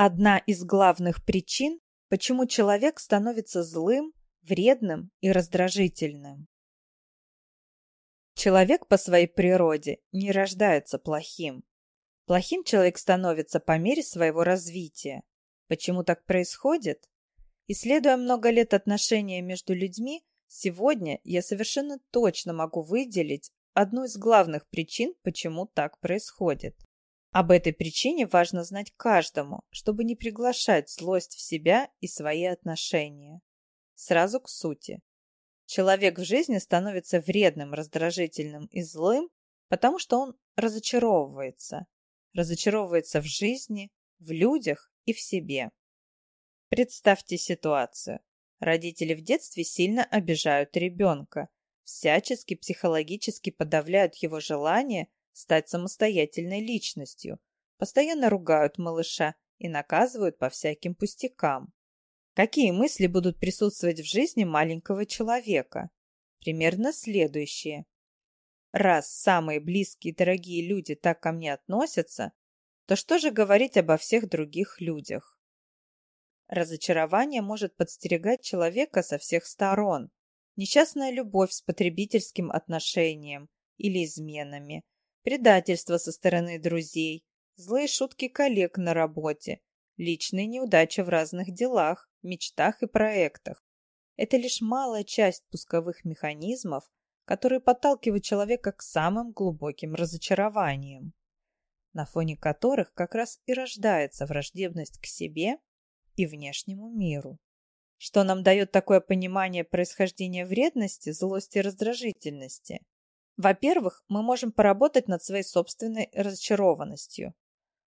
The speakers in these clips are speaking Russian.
Одна из главных причин, почему человек становится злым, вредным и раздражительным. Человек по своей природе не рождается плохим. Плохим человек становится по мере своего развития. Почему так происходит? Исследуя много лет отношения между людьми, сегодня я совершенно точно могу выделить одну из главных причин, почему так происходит. Об этой причине важно знать каждому, чтобы не приглашать злость в себя и свои отношения. Сразу к сути. Человек в жизни становится вредным, раздражительным и злым, потому что он разочаровывается. Разочаровывается в жизни, в людях и в себе. Представьте ситуацию. Родители в детстве сильно обижают ребенка, всячески психологически подавляют его желание стать самостоятельной личностью, постоянно ругают малыша и наказывают по всяким пустякам. Какие мысли будут присутствовать в жизни маленького человека? Примерно следующие. Раз самые близкие и дорогие люди так ко мне относятся, то что же говорить обо всех других людях? Разочарование может подстерегать человека со всех сторон. Несчастная любовь с потребительским отношением или изменами, предательство со стороны друзей, злые шутки коллег на работе, личные неудачи в разных делах, мечтах и проектах. Это лишь малая часть пусковых механизмов, которые подталкивают человека к самым глубоким разочарованиям, на фоне которых как раз и рождается враждебность к себе и внешнему миру. Что нам дает такое понимание происхождения вредности, злости и раздражительности? Во-первых, мы можем поработать над своей собственной разочарованностью.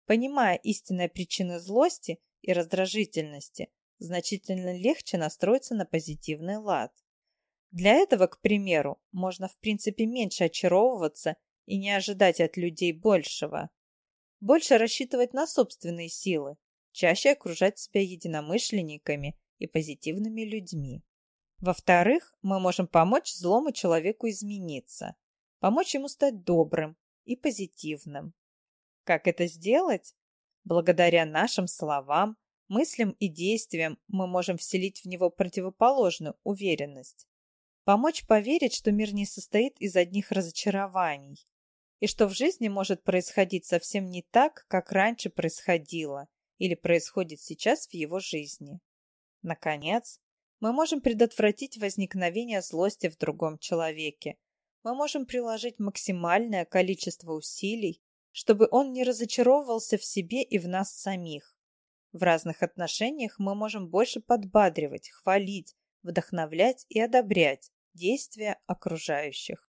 Понимая истинные причины злости и раздражительности, значительно легче настроиться на позитивный лад. Для этого, к примеру, можно в принципе меньше очаровываться и не ожидать от людей большего. Больше рассчитывать на собственные силы, чаще окружать себя единомышленниками и позитивными людьми. Во-вторых, мы можем помочь злому человеку измениться помочь ему стать добрым и позитивным. Как это сделать? Благодаря нашим словам, мыслям и действиям мы можем вселить в него противоположную уверенность. Помочь поверить, что мир не состоит из одних разочарований, и что в жизни может происходить совсем не так, как раньше происходило или происходит сейчас в его жизни. Наконец, мы можем предотвратить возникновение злости в другом человеке, мы можем приложить максимальное количество усилий, чтобы он не разочаровывался в себе и в нас самих. В разных отношениях мы можем больше подбадривать, хвалить, вдохновлять и одобрять действия окружающих.